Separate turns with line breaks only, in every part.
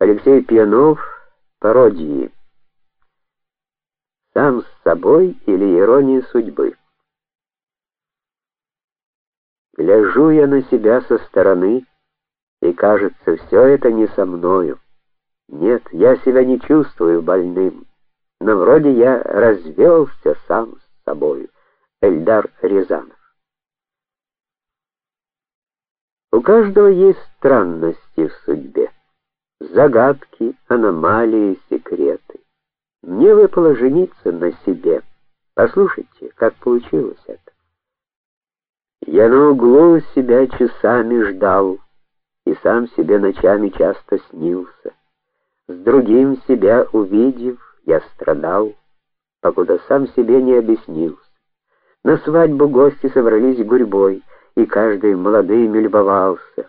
Алексей Пьянов, пародии. Сам с собой или ирония судьбы. Гляжу я на себя со стороны, и кажется, все это не со мною. Нет, я себя не чувствую больным, но вроде я развелся сам с собой. Эльдар Рязанов. У каждого есть странности в судьбе загадки, аномалии, секреты. Мне выпало жениться на себе. Послушайте, как получилось это. Я на углу себя часами ждал, и сам себе ночами часто снился. С другим себя увидев, я страдал, покуда сам себе не объяснился. На свадьбу гости собрались гурьбой, и каждый молодыми любовался.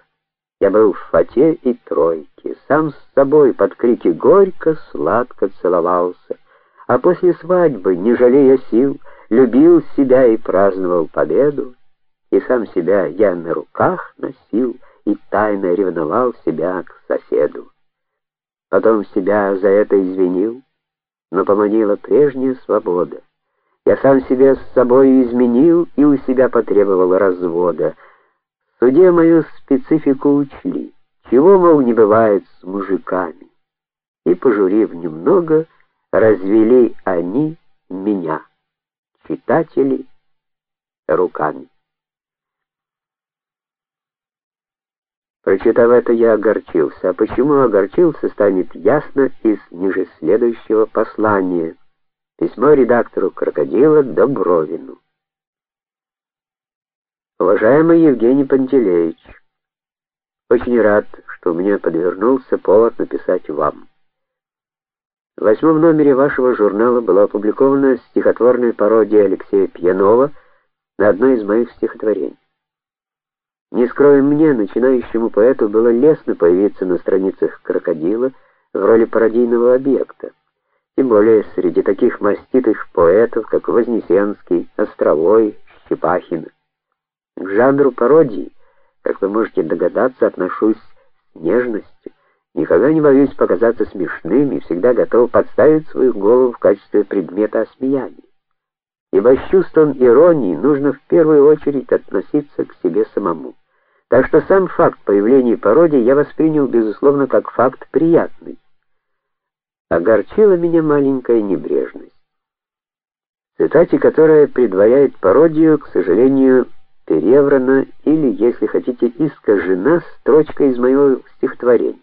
Я был в фате и тройке, сам с собой под крики горько сладко целовался, а после свадьбы, не жалея сил, любил себя и праздновал победу, и сам себя я на руках носил и тайно ревновал себя к соседу. Потом себя за это извинил, но поманила прежняя свобода. Я сам себя с собой изменил и у себя потребовал развода суде мою специфику учли, чего, мол, не бывает с мужиками. И, пожурив немного, развели они меня, читатели, руками. Прочитав это, я огорчился. А почему огорчился, станет ясно из ниже следующего послания. Письмо редактору Крокодила Добровину. Уважаемый Евгений Пантелеич, очень рад, что мне подвернулся повод написать вам. В восьмом номере вашего журнала была опубликована стихотворная пародия Алексея Пьянова на одно из моих стихотворений. Не скрою мне, начинающему поэту, было лестно появиться на страницах крокодила в роли пародийного объекта. Тем более среди таких маститых поэтов, как Вознесенский, Островой, Щепахин. К жанру пародии, вы можете догадаться, отношусь с нежностью. Никогда не боюсь показаться смешным и всегда готов подставить свою голову в качестве предмета осмеяния. Ибо с чувством иронии нужно в первую очередь относиться к себе самому. Так что сам факт появления пародии я воспринял безусловно как факт приятный. Огорчила меня маленькая небрежность. Цитате, которая предваряет пародию, к сожалению, переврана или, если хотите, искажена строчка из моего стихотворения.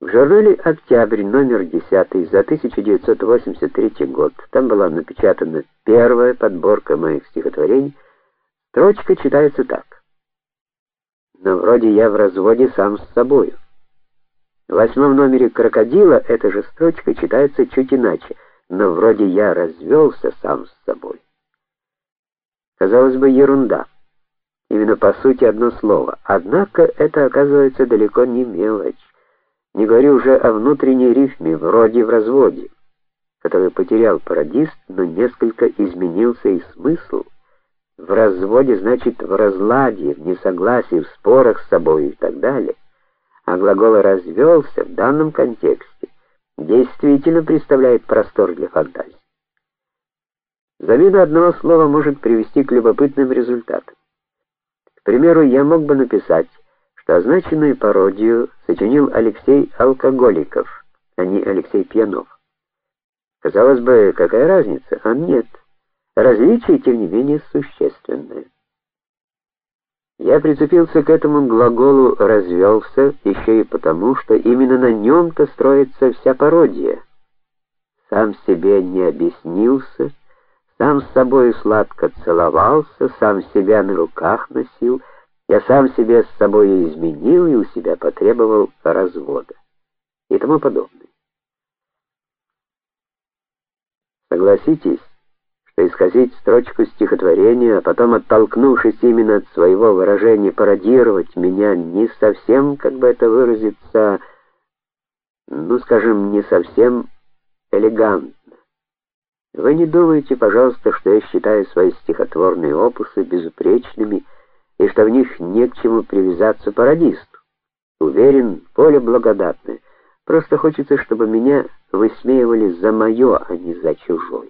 В журнале Октябрь номер 10 за 1983 год, там была напечатана первая подборка моих стихотворений. Строчка читается так: Но вроде я в разводе сам с собой. В восьмом номере Крокодила эта же строчка читается чуть иначе: Но вроде я развелся сам с собой. Казалось бы, ерунда. Именно по сути одно слово. Однако это оказывается далеко не мелочь. Не говорю уже о внутренней рифме, вроде в разводе, который потерял пародист, но несколько изменился и смысл. В разводе значит в разладе, в несогласии, в спорах с собой и так далее. А глагол развелся в данном контексте действительно представляет простор для фантазии. Замена одного слова может привести к любопытным результатам. К примеру, я мог бы написать, что означенную пародию сочинил Алексей Алкоголиков, а не Алексей Пьянов. Казалось бы, какая разница? А нет. Различие тем не менее существенное. Я прицепился к этому глаголу развелся еще и потому, что именно на нем-то строится вся пародия. Сам себе не объяснился, сам с собой сладко целовался, сам себя на руках носил, я сам себе с собой изменил и у себя потребовал развода и тому подобное. Согласитесь, что исказить строчку стихотворения, а потом оттолкнувшись именно от своего выражения пародировать меня не совсем, как бы это выразиться, ну, скажем, не совсем элегантно. Вы не думайте, пожалуйста, что я считаю свои стихотворные опусы безупречными и что в них не к чему привязаться пародисту. Уверен, поле благодатное. Просто хочется, чтобы меня высмеивали за мое, а не за чужое.